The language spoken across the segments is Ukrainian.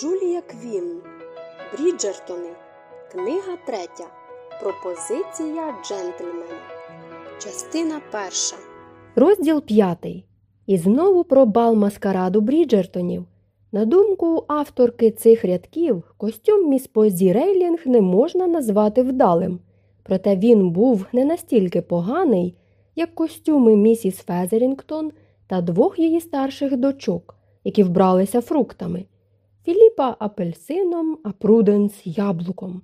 Джулія Квін. Бріджертони. Книга третя. Пропозиція джентльмена. Частина перша. Розділ п'ятий. І знову про бал маскараду Бріджертонів. На думку авторки цих рядків, костюм міс Позі Рейлінг не можна назвати вдалим. Проте він був не настільки поганий, як костюми місіс Фезерінгтон та двох її старших дочок, які вбралися фруктами. Філіпа апельсином, а Пруденс яблуком.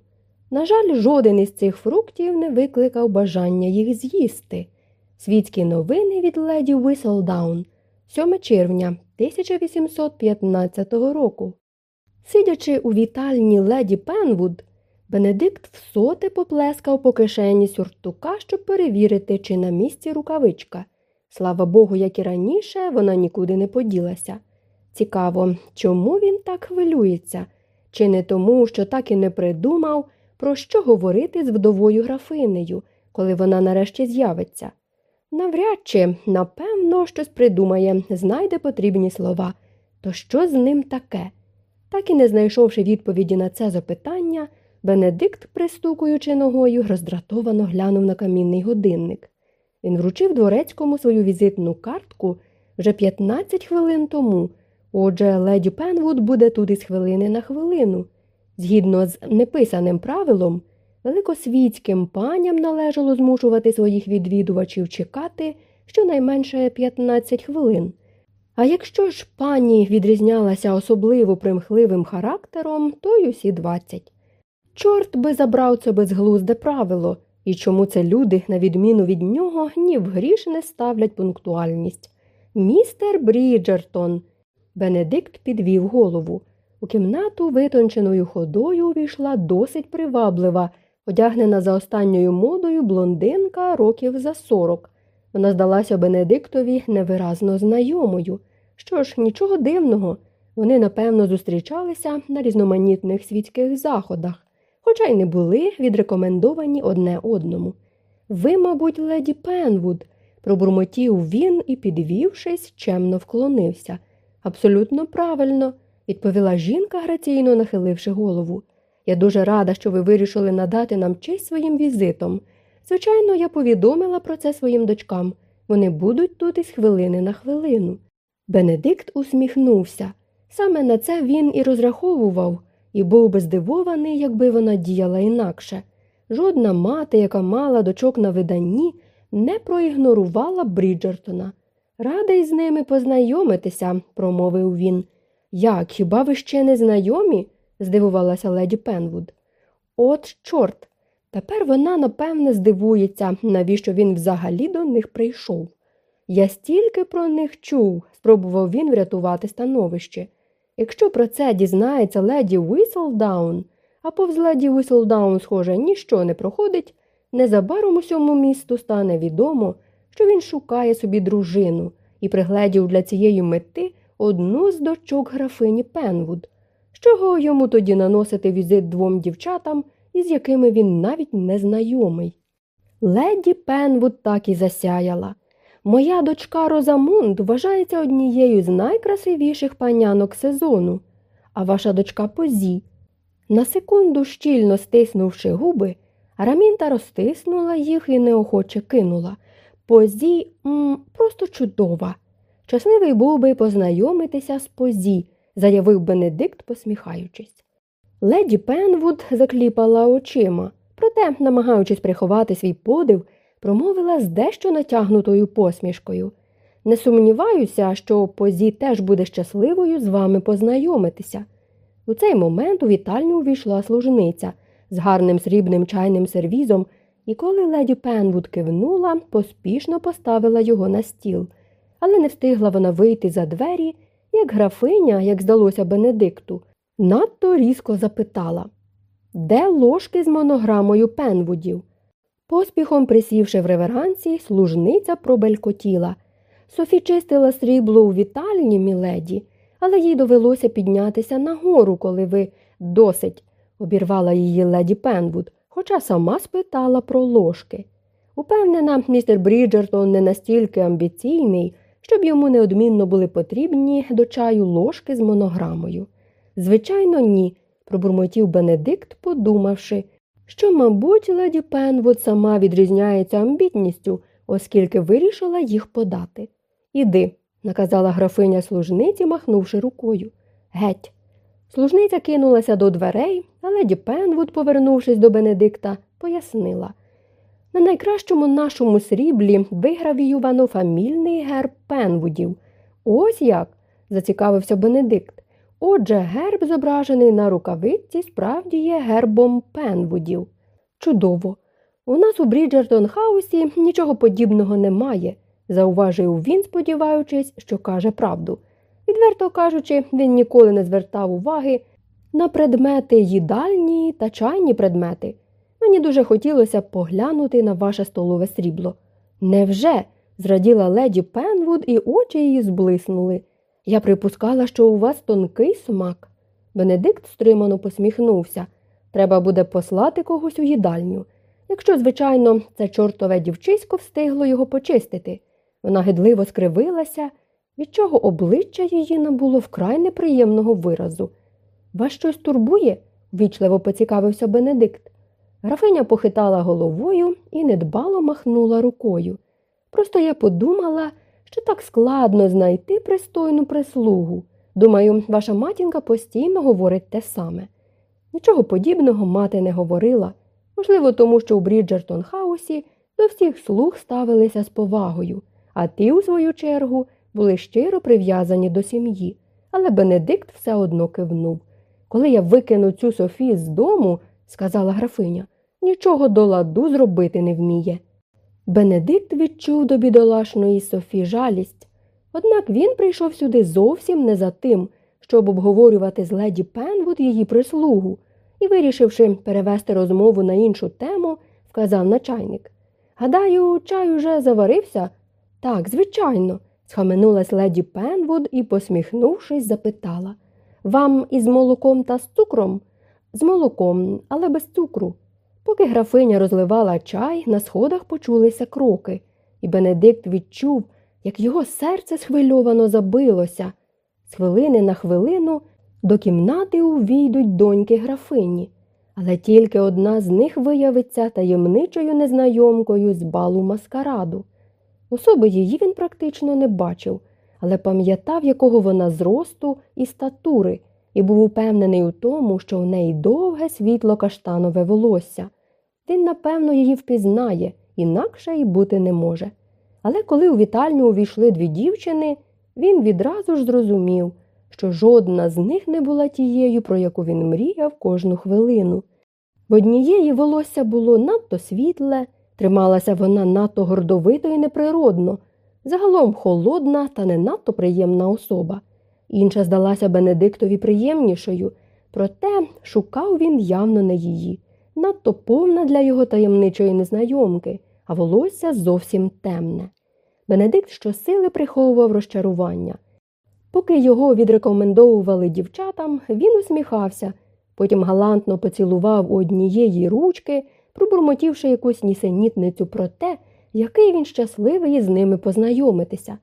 На жаль, жоден із цих фруктів не викликав бажання їх з'їсти. Світські новини від леді Віселдаун, 7 червня 1815 року. Сидячи у вітальні леді Пенвуд, Бенедикт всоте поплескав по кишені сюртука, щоб перевірити, чи на місці рукавичка. Слава Богу, як і раніше, вона нікуди не поділася. Цікаво, чому він так хвилюється? Чи не тому, що так і не придумав, про що говорити з вдовою графинею, коли вона нарешті з'явиться? Навряд чи, напевно, щось придумає, знайде потрібні слова. То що з ним таке? Так і не знайшовши відповіді на це запитання, Бенедикт, пристукуючи ногою, роздратовано глянув на камінний годинник. Він вручив дворецькому свою візитну картку вже 15 хвилин тому. Отже, леді Пенвуд буде тут із хвилини на хвилину. Згідно з неписаним правилом, великосвітським паням належало змушувати своїх відвідувачів чекати щонайменше 15 хвилин. А якщо ж пані відрізнялася особливо примхливим характером, то й усі 20. Чорт би забрав це безглузде правило, і чому це люди, на відміну від нього, ні в гріш не ставлять пунктуальність. Містер Бріджертон. Бенедикт підвів голову. У кімнату витонченою ходою увійшла досить приваблива, одягнена за останньою модою блондинка років за сорок. Вона здалася Бенедиктові невиразно знайомою. Що ж, нічого дивного, вони, напевно, зустрічалися на різноманітних світських заходах, хоча й не були відрекомендовані одне одному. Ви, мабуть, леді Пенвуд, пробурмотів він і, підвівшись, чемно вклонився. Абсолютно правильно, відповіла жінка, граційно нахиливши голову. Я дуже рада, що ви вирішили надати нам честь своїм візитом. Звичайно, я повідомила про це своїм дочкам. Вони будуть тут із хвилини на хвилину. Бенедикт усміхнувся. Саме на це він і розраховував, і був би здивований, якби вона діяла інакше. Жодна мати, яка мала дочок на виданні, не проігнорувала Бріджертона. Радий з ними познайомитися, промовив він. Як, хіба ви ще не знайомі? здивувалася леді Пенвуд. От, чорт. Тепер вона, напевне, здивується, навіщо він взагалі до них прийшов. Я стільки про них чув, спробував він врятувати становище. Якщо про це дізнається леді Віселдаун, а повз леді Віселдаун, схоже, ніщо не проходить, незабаром усьому місту стане відомо, що він шукає собі дружину і пригледів для цієї мети одну з дочок графині Пенвуд. З чого йому тоді наносити візит двом дівчатам, із якими він навіть не знайомий? Леді Пенвуд так і засяяла. Моя дочка Розамунд вважається однією з найкрасивіших панянок сезону, а ваша дочка Позі. На секунду, щільно стиснувши губи, Арамінта розтиснула їх і неохоче кинула. Позі м, просто чудова. Щасливий був би познайомитися з Позі, заявив Бенедикт, посміхаючись. Леді Пенвуд закліпала очима, проте, намагаючись приховати свій подив, промовила з дещо натягнутою посмішкою. Не сумніваюся, що Позі теж буде щасливою з вами познайомитися. У цей момент у вітальню увійшла служниця з гарним срібним чайним сервізом, і коли леді Пенвуд кивнула, поспішно поставила його на стіл. Але не встигла вона вийти за двері, як графиня, як здалося Бенедикту, надто різко запитала Де ложки з монограмою Пенвудів? Поспіхом присівши в реверансі, служниця пробелькотіла. Софі чистила срібло у вітальні, міледі, але їй довелося піднятися нагору, коли ви досить, обірвала її леді Пенвуд, хоча сама спитала про ложки. Упевнена, містер Бріджертон не настільки амбіційний, щоб йому неодмінно були потрібні до чаю ложки з монограмою. Звичайно, ні, пробурмотів Бенедикт, подумавши, що, мабуть, леді Пенвуд сама відрізняється амбітністю, оскільки вирішила їх подати. Іди, наказала графиня служниці, махнувши рукою. Геть. Служниця кинулася до дверей, а леді Пенвуд, повернувшись до Бенедикта, пояснила. На найкращому нашому сріблі вигравіювано фамільний герб Пенвудів. Ось як, зацікавився Бенедикт. Отже, герб, зображений на рукавиці, справді є гербом Пенвудів. Чудово. У нас у Бріджертон Хаусі нічого подібного немає, зауважив він, сподіваючись, що каже правду. Відверто кажучи, він ніколи не звертав уваги на предмети їдальні та чайні предмети. Мені дуже хотілося поглянути на ваше столове срібло. Невже? зраділа леді Пенвуд, і очі її зблиснули. Я припускала, що у вас тонкий смак. Бенедикт стримано посміхнувся. Треба буде послати когось у їдальню. Якщо, звичайно, це чортове дівчисько встигло його почистити. Вона гидливо скривилася, від чого обличчя її набуло вкрай неприємного виразу. Вас щось турбує? ввічливо поцікавився Бенедикт. Графиня похитала головою і недбало махнула рукою. Просто я подумала, що так складно знайти пристойну прислугу. Думаю, ваша матінка постійно говорить те саме. Нічого подібного мати не говорила, можливо, тому що у Бріджертон Хаусі до всіх слуг ставилися з повагою, а ті, у свою чергу, були щиро прив'язані до сім'ї. Але Бенедикт все одно кивнув. Коли я викину цю Софі з дому, сказала графиня, нічого до ладу зробити не вміє. Бенедикт відчув до бідолашної Софі жалість, однак він прийшов сюди зовсім не за тим, щоб обговорювати з леді Пенвуд її прислугу, і, вирішивши перевести розмову на іншу тему, вказав начальник. Гадаю, чай уже заварився? Так, звичайно, схаменулась леді Пенвуд і, посміхнувшись, запитала. Вам із молоком та з цукром? З молоком, але без цукру. Поки графиня розливала чай, на сходах почулися кроки, і Бенедикт відчув, як його серце схвильовано забилося. З хвилини на хвилину до кімнати увійдуть доньки графині, але тільки одна з них виявиться таємничою незнайомкою з балу маскараду. Особи її він практично не бачив, але пам'ятав, якого вона зросту і статури, і був упевнений у тому, що у неї довге світло каштанове волосся. Він, напевно, її впізнає, інакше й бути не може. Але коли у вітальню увійшли дві дівчини, він відразу ж зрозумів, що жодна з них не була тією, про яку він мріяв кожну хвилину. В однієї волосся було надто світле, трималася вона надто гордовито і неприродно, загалом холодна та не надто приємна особа. Інша здалася Бенедиктові приємнішою, проте шукав він явно не її надто повна для його таємничої незнайомки, а волосся зовсім темне. Бенедикт щосили приховував розчарування. Поки його відрекомендовували дівчатам, він усміхався, потім галантно поцілував у однієї ручки, пробурмотівши якусь нісенітницю про те, який він щасливий із ними познайомитися.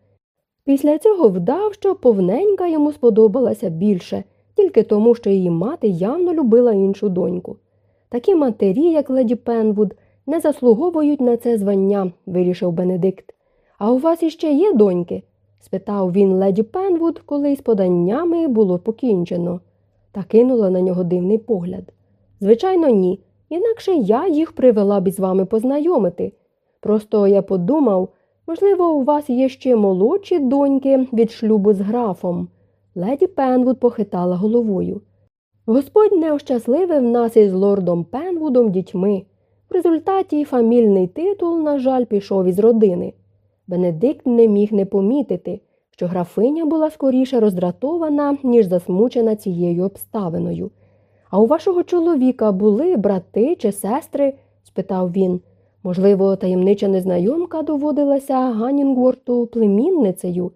Після цього вдав, що повненька йому сподобалася більше, тільки тому, що її мати явно любила іншу доньку. Такі матері, як леді Пенвуд, не заслуговують на це звання, вирішив Бенедикт. А у вас іще є доньки? спитав він леді Пенвуд, коли з поданнями було покінчено, та кинула на нього дивний погляд. Звичайно, ні. Інакше я їх привела б із вами познайомити. Просто я подумав, можливо, у вас є ще молодші доньки від шлюбу з графом. Леді Пенвуд похитала головою. Господь не ощасливив нас із лордом Пенвудом дітьми. В результаті фамільний титул, на жаль, пішов із родини. Бенедикт не міг не помітити, що графиня була скоріше роздратована, ніж засмучена цією обставиною. А у вашого чоловіка були брати чи сестри? спитав він. Можливо, таємнича незнайомка доводилася Ганінгорту племінницею.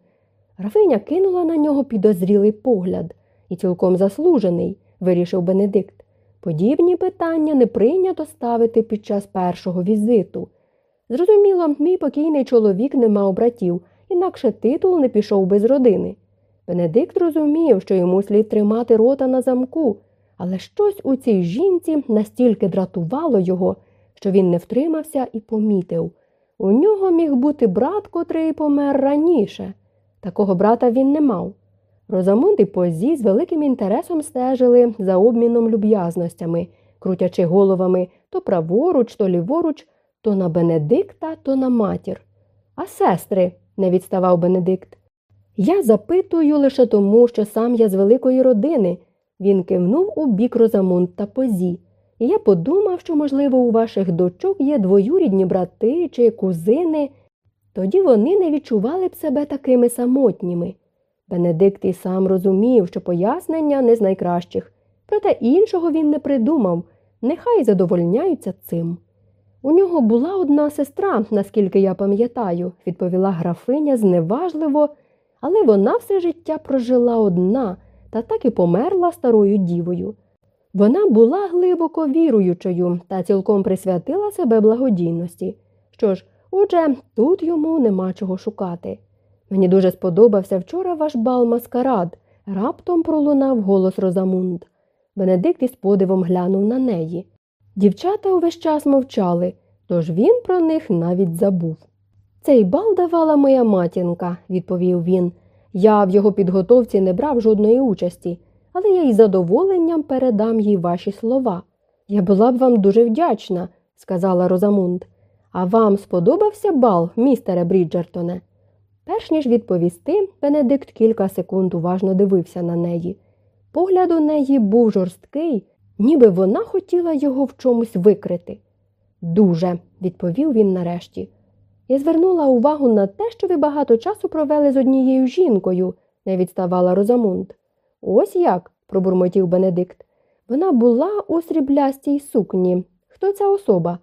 Графиня кинула на нього підозрілий погляд і цілком заслужений вирішив Бенедикт. Подібні питання не прийнято ставити під час першого візиту. Зрозуміло, мій покійний чоловік не мав братів, інакше титул не пішов без родини. Бенедикт розумів, що йому слід тримати рота на замку, але щось у цій жінці настільки дратувало його, що він не втримався і помітив. У нього міг бути брат, котрий помер раніше. Такого брата він не мав. Розамунд і Позі з великим інтересом стежили за обміном люб'язностями, крутячи головами то праворуч, то ліворуч, то на Бенедикта, то на матір. А сестри, не відставав Бенедикт. Я запитую лише тому, що сам я з великої родини. Він кивнув у бік Розамунд та Позі. І я подумав, що, можливо, у ваших дочок є двоюрідні брати чи кузини. Тоді вони не відчували б себе такими самотніми. Бенедикт і сам розумів, що пояснення не з найкращих, проте іншого він не придумав, нехай задовольняються цим. У нього була одна сестра, наскільки я пам'ятаю, відповіла графиня зневажливо, але вона все життя прожила одна та так і померла старою дівою. Вона була глибоко віруючою та цілком присвятила себе благодійності. Що ж, отже, тут йому нема чого шукати. Мені дуже сподобався вчора ваш бал маскарад, раптом пролунав голос Розамунд. Бенедикт із подивом глянув на неї. Дівчата увесь час мовчали, тож він про них навіть забув. Цей бал давала моя матінка, відповів він. Я в його підготовці не брав жодної участі, але я із задоволенням передам їй ваші слова. Я була б вам дуже вдячна, сказала Розамунд. А вам сподобався бал, містере Бріджертоне? Перш ніж відповісти, Бенедикт кілька секунд уважно дивився на неї. Погляд у неї був жорсткий, ніби вона хотіла його в чомусь викрити. Дуже, відповів він нарешті. Я звернула увагу на те, що ви багато часу провели з однією жінкою, не відставала Розамунд. Ось як, пробурмотів Бенедикт. Вона була у сріблястій сукні. Хто ця особа?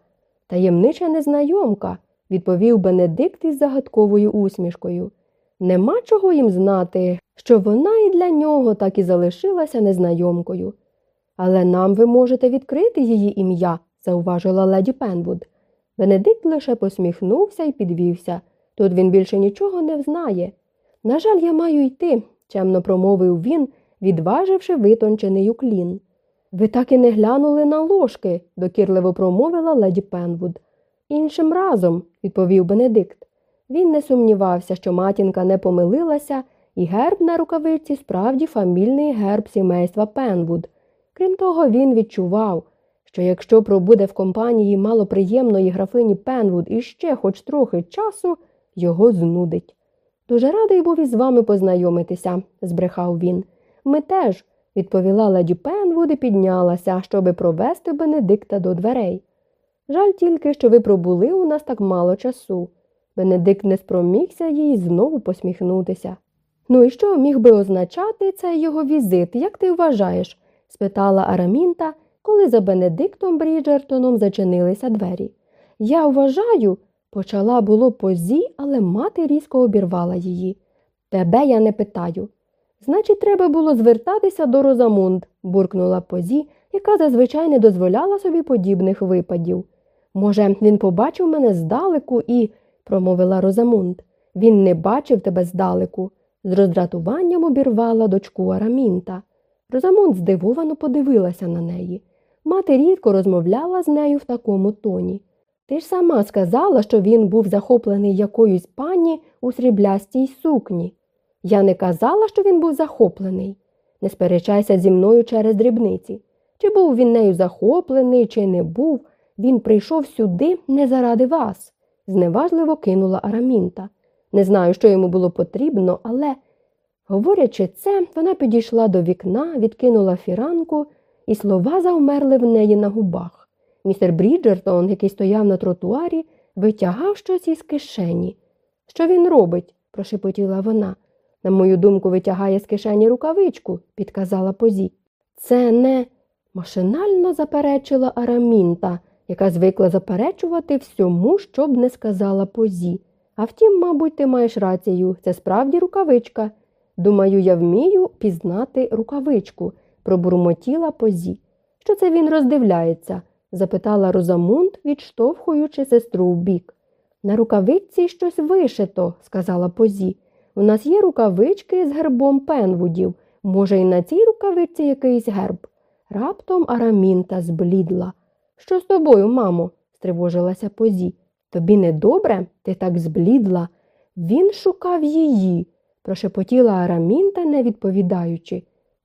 Таємнича незнайомка, відповів Бенедикт із загадковою усмішкою. Нема чого їм знати, що вона і для нього так і залишилася незнайомкою. Але нам ви можете відкрити її ім'я, зауважила леді Пенвуд. Бенедикт лише посміхнувся і підвівся. Тут він більше нічого не взнає. На жаль, я маю йти, чемно промовив він, відваживши витончений уклін. Ви так і не глянули на ложки, докірливо промовила леді Пенвуд. Іншим разом, відповів Бенедикт. Він не сумнівався, що матінка не помилилася, і герб на рукавиці справді фамільний герб сімейства Пенвуд. Крім того, він відчував, що якщо пробуде в компанії малоприємної графині Пенвуд іще хоч трохи часу, його знудить. Дуже радий був із вами познайомитися, збрехав він. Ми теж, відповіла леді Пенвуд і піднялася, щоби провести Бенедикта до дверей. Жаль тільки, що ви пробули у нас так мало часу. Бенедикт не спромігся їй знову посміхнутися. Ну і що міг би означати цей його візит, як ти вважаєш? спитала Арамінта, коли за Бенедиктом Бріджертоном зачинилися двері. Я вважаю, почала було позі, але мати різко обірвала її. Тебе я не питаю. Значить, треба було звертатися до Розамунд, буркнула позі, яка зазвичай не дозволяла собі подібних випадів. Може, він побачив мене здалеку і, промовила Розамунд, він не бачив тебе здалеку. З роздратуванням обірвала дочку Арамінта. Розамунд здивовано подивилася на неї. Мати рідко розмовляла з нею в такому тоні. Ти ж сама сказала, що він був захоплений якоюсь пані у сріблястій сукні. Я не казала, що він був захоплений. Не сперечайся зі мною через дрібниці. Чи був він нею захоплений, чи не був, він прийшов сюди не заради вас, зневажливо кинула Арамінта. Не знаю, що йому було потрібно, але, говорячи це, вона підійшла до вікна, відкинула фіранку, і слова завмерли в неї на губах. Містер Бріджертон, який стояв на тротуарі, витягав щось із кишені. Що він робить? прошепотіла вона. На мою думку, витягає з кишені рукавичку, підказала позі. Це не машинально заперечила Арамінта, яка звикла заперечувати всьому, що б не сказала позі. А втім, мабуть, ти маєш рацію, це справді рукавичка. Думаю, я вмію пізнати рукавичку, пробурмотіла позі. Що це він роздивляється? запитала Розамунд, відштовхуючи сестру в бік. На рукавичці щось вишито, сказала позі. у нас є рукавички з гербом пенвудів. Може, і на цій рукавичці якийсь герб. Раптом Арамінта зблідла. Що з тобою, мамо? стривожилася позі. Тобі не добре? Ти так зблідла. Він шукав її, прошепотіла Арамінта, не відповідаючи.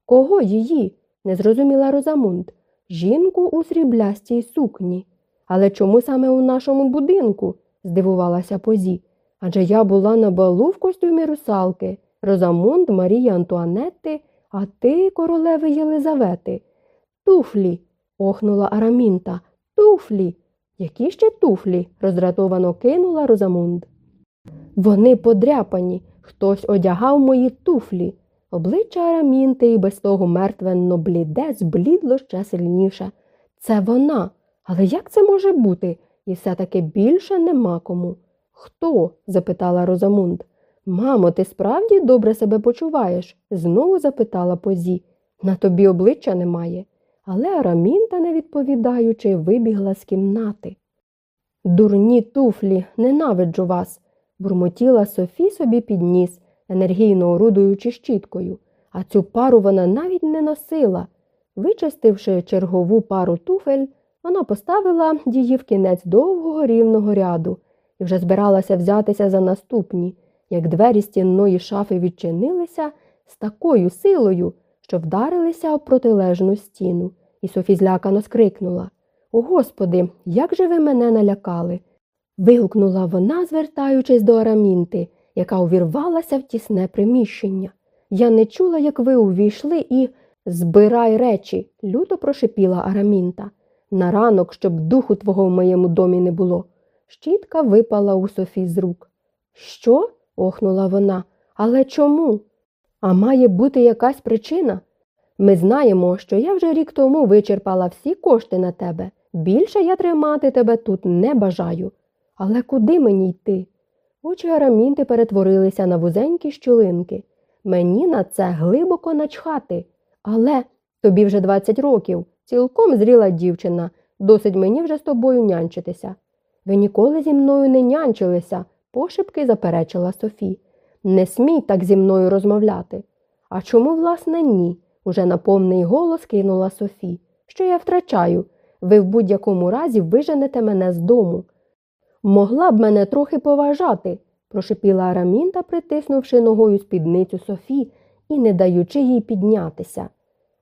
Кого її? не зрозуміла Розамунд. Жінку у сріблястій сукні. Але чому саме у нашому будинку? здивувалася позі. Адже я була на балу в костюмі русалки, Розамунд, Марії Антуанетти, а ти королеви Єлизавети. Туфлі. охнула Арамінта. Туфлі. Які ще туфлі? роздратовано кинула Розамунд. Вони подряпані. Хтось одягав мої туфлі. Обличчя Арамінти і без того мертвенно бліде, зблідло ще сильніше. Це вона. Але як це може бути? І все таки більше нема кому. Хто? запитала Розамунд. Мамо, ти справді добре себе почуваєш? знову запитала позі. На тобі обличчя немає. Але Арамінта, не відповідаючи, вибігла з кімнати. Дурні туфлі, ненавиджу вас, бурмотіла Софі собі під ніс, енергійно орудуючи щіткою, а цю пару вона навіть не носила. Вичистивши чергову пару туфель, вона поставила її в кінець довгого рівного ряду і вже збиралася взятися за наступні, як двері стінної шафи відчинилися з такою силою, що вдарилися об протилежну стіну, і Софі злякано скрикнула О, Господи, як же ви мене налякали? вигукнула вона, звертаючись до Арамінти, яка увірвалася в тісне приміщення. Я не чула, як ви увійшли і збирай речі, люто прошипіла Арамінта. На ранок, щоб духу твого в моєму домі не було. Щітка випала у Софі з рук. Що? охнула вона. Але чому? А має бути якась причина? Ми знаємо, що я вже рік тому вичерпала всі кошти на тебе. Більше я тримати тебе тут не бажаю. Але куди мені йти? Очі Арамінти перетворилися на вузенькі щілинки. Мені на це глибоко начхати. Але тобі вже 20 років, цілком зріла дівчина, досить мені вже з тобою нянчитися. Ви ніколи зі мною не нянчилися, пошепки заперечила Софі. Не смій так зі мною розмовляти. А чому, власне, ні? уже на повний голос кинула Софі. Що я втрачаю? Ви в будь-якому разі виженете мене з дому. Могла б мене трохи поважати, прошепіла Арамінта, притиснувши ногою спідницю Софі і не даючи їй піднятися.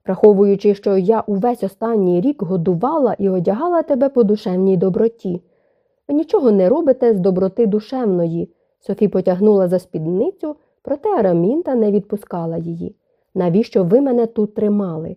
Враховуючи, що я увесь останній рік годувала і одягала тебе по душевній доброті. Ви нічого не робите з доброти душевної. Софі потягнула за спідницю, проте Арамінта не відпускала її. Навіщо ви мене тут тримали?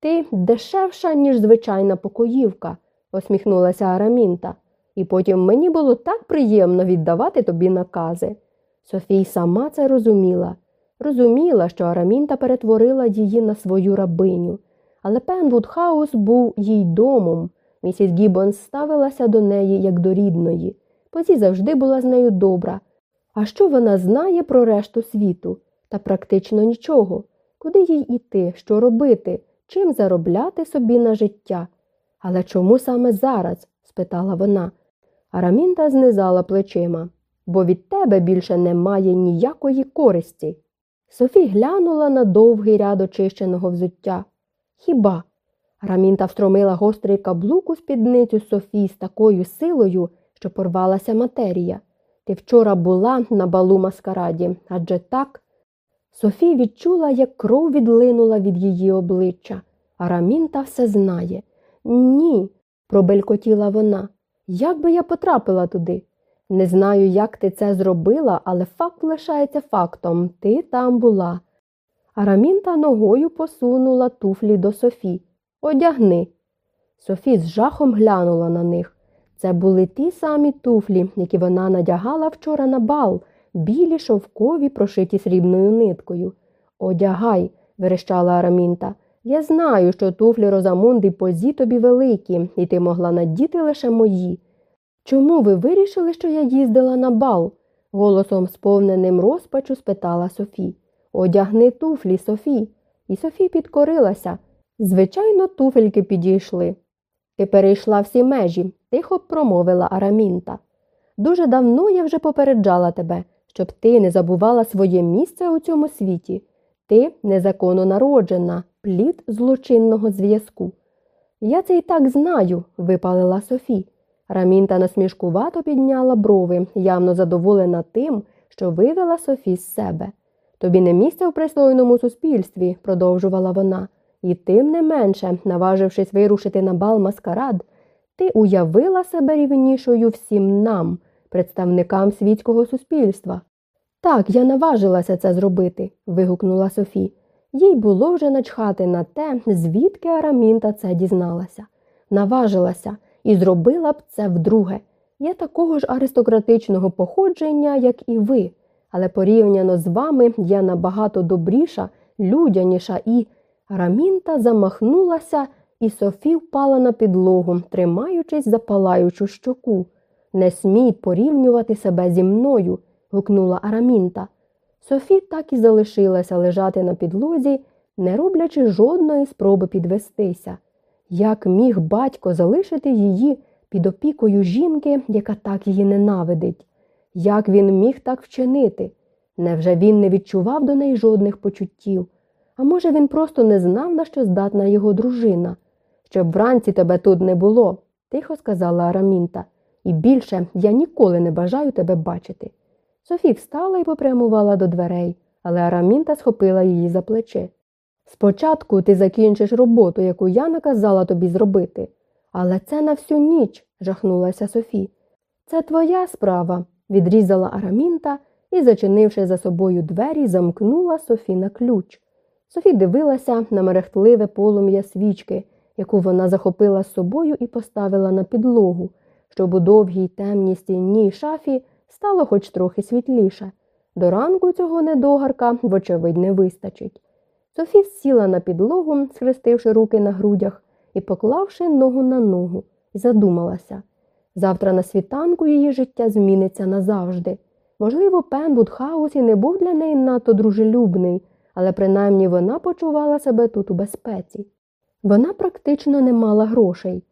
Ти дешевша, ніж звичайна покоївка, посміхнулася Арамінта, і потім мені було так приємно віддавати тобі накази. Софій сама це розуміла. Розуміла, що Арамінта перетворила її на свою рабиню, але Пенвуд Хаус був їй домом. Місіс Гіббонс ставилася до неї як до рідної. Позі завжди була з нею добра. А що вона знає про решту світу? Та практично нічого. Куди їй іти, що робити, чим заробляти собі на життя? Але чому саме зараз? спитала вона. Арамінта знизала плечима, бо від тебе більше немає ніякої користі. Софі глянула на довгий ряд очищеного взуття. Хіба? Рамінта встромила гострий каблук у спідницю Софі з такою силою, що порвалася матерія. Ти вчора була на балу маскараді, адже так. Софі відчула, як кров відлинула від її обличчя, а Рамінта все знає. Ні, пробелькотіла вона. Як би я потрапила туди? Не знаю, як ти це зробила, але факт лишається фактом ти там була. Арамінта ногою посунула туфлі до Софі. Одягни. Софі з жахом глянула на них. Це були ті самі туфлі, які вона надягала вчора на бал, білі шовкові, прошиті срібною ниткою. Одягай, верещала Арамінта. Я знаю, що туфлі Розамунди позі тобі великі, і ти могла надіти лише мої. Чому ви вирішили, що я їздила на бал? голосом сповненим розпачу спитала Софі. Одягни туфлі, Софі. І Софі підкорилася. Звичайно, туфельки підійшли. Ти перейшла всі межі, тихо промовила Арамінта. Дуже давно я вже попереджала тебе, щоб ти не забувала своє місце у цьому світі. Ти незаконно народжена, плід злочинного зв'язку. Я це і так знаю, випалила Софі. Рамінта насмішкувато підняла брови, явно задоволена тим, що вивела Софі з себе. Тобі не місце в пристойному суспільстві, продовжувала вона, і тим не менше, наважившись вирушити на бал маскарад, ти уявила себе рівнішою всім нам, представникам світського суспільства. Так, я наважилася це зробити, вигукнула Софі. Їй було вже начхати на те, звідки Арамінта це дізналася. Наважилася і зробила б це вдруге. Я такого ж аристократичного походження, як і ви, але порівняно з вами я набагато добріша, людяніша і. Рамінта замахнулася, і Софі впала на підлогу, тримаючись за палаючу щоку. Не смій порівнювати себе зі мною, гукнула Арамінта. Софі так і залишилася лежати на підлозі, не роблячи жодної спроби підвестися. Як міг батько залишити її під опікою жінки, яка так її ненавидить? Як він міг так вчинити? Невже він не відчував до неї жодних почуттів? А може, він просто не знав, на що здатна його дружина? Щоб вранці тебе тут не було, тихо сказала Арамінта, і більше я ніколи не бажаю тебе бачити. Софі встала і попрямувала до дверей, але Арамінта схопила її за плече. Спочатку ти закінчиш роботу, яку я наказала тобі зробити. Але це на всю ніч, жахнулася Софі. Це твоя справа, відрізала Арамінта і, зачинивши за собою двері, замкнула Софі на ключ. Софі дивилася на мерехтливе полум'я свічки, яку вона захопила з собою і поставила на підлогу, щоб у довгій темній стінній шафі стало хоч трохи світліше. До ранку цього недогарка, вочевидь, не вистачить. Софі сіла на підлогу, схрестивши руки на грудях і поклавши ногу на ногу, і задумалася. Завтра на світанку її життя зміниться назавжди. Можливо, Пенбуд Хаус і не був для неї надто дружелюбний, але принаймні вона почувала себе тут у безпеці. Вона практично не мала грошей.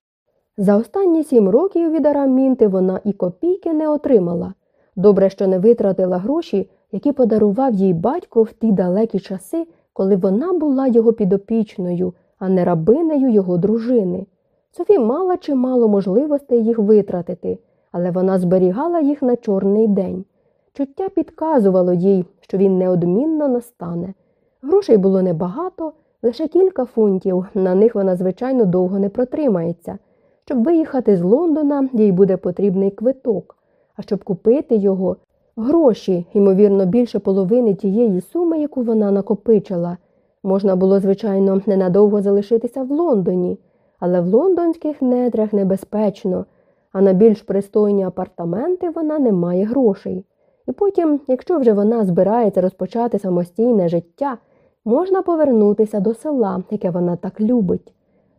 За останні сім років від Арамінти вона і копійки не отримала. Добре, що не витратила гроші, які подарував їй батько в ті далекі часи, коли вона була його підопічною, а не рабинею його дружини. Софі мала чимало можливостей їх витратити, але вона зберігала їх на чорний день. Чуття підказувало їй, що він неодмінно настане. Грошей було небагато, лише кілька фунтів, на них вона, звичайно, довго не протримається. Щоб виїхати з Лондона, їй буде потрібний квиток, а щоб купити його, гроші, ймовірно, більше половини тієї суми, яку вона накопичила. Можна було, звичайно, ненадовго залишитися в Лондоні, але в лондонських недрах небезпечно, а на більш пристойні апартаменти вона не має грошей. І потім, якщо вже вона збирається розпочати самостійне життя, можна повернутися до села, яке вона так любить.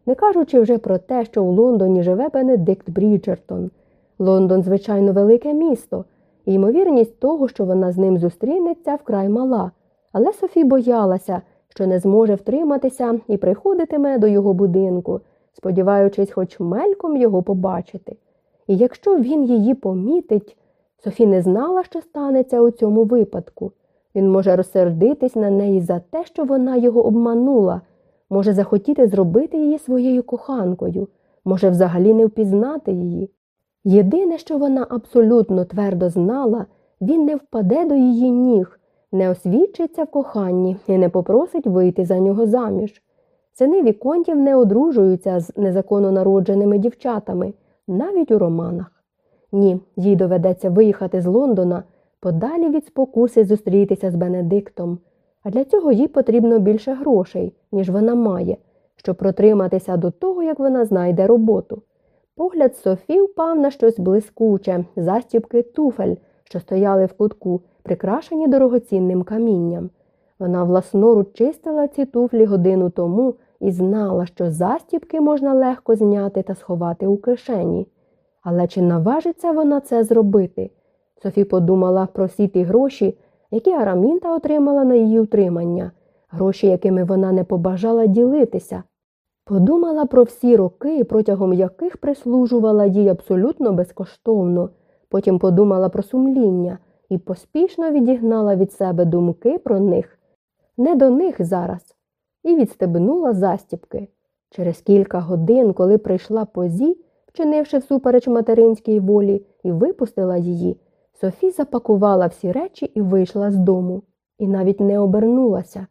Не кажучи вже про те, що у Лондоні живе Бенедикт Бріджертон. Лондон, звичайно, велике місто, і ймовірність того, що вона з ним зустрінеться, вкрай мала, але Софі боялася, що не зможе втриматися і приходитиме до його будинку, сподіваючись, хоч мельком його побачити. І якщо він її помітить, Софі не знала, що станеться у цьому випадку. Він може розсердитись на неї за те, що вона його обманула, може захотіти зробити її своєю коханкою, може взагалі не впізнати її. Єдине, що вона абсолютно твердо знала, він не впаде до її ніг, не освідчиться в коханні і не попросить вийти за нього заміж. Сини Віконтів не одружуються з незаконно народженими дівчатами, навіть у романах. Ні, їй доведеться виїхати з Лондона подалі від спокуси зустрітися з Бенедиктом, а для цього їй потрібно більше грошей, ніж вона має, щоб протриматися до того, як вона знайде роботу. Погляд Софі впав на щось блискуче, застібки туфель, що стояли в кутку, прикрашені дорогоцінним камінням. Вона власноруч чистила ці туфлі годину тому і знала, що застібки можна легко зняти та сховати у кишені. Але чи наважиться вона це зробити? Софі подумала про всі ті гроші, які Арамінта отримала на її утримання, гроші, якими вона не побажала ділитися. Подумала про всі роки, протягом яких прислужувала їй абсолютно безкоштовно. Потім подумала про сумління, і поспішно відігнала від себе думки про них. Не до них зараз, і відстебнула застібки. Через кілька годин, коли прийшла позі, вчинивши всупереч материнській волі, і випустила її, Софі запакувала всі речі і вийшла з дому, і навіть не обернулася.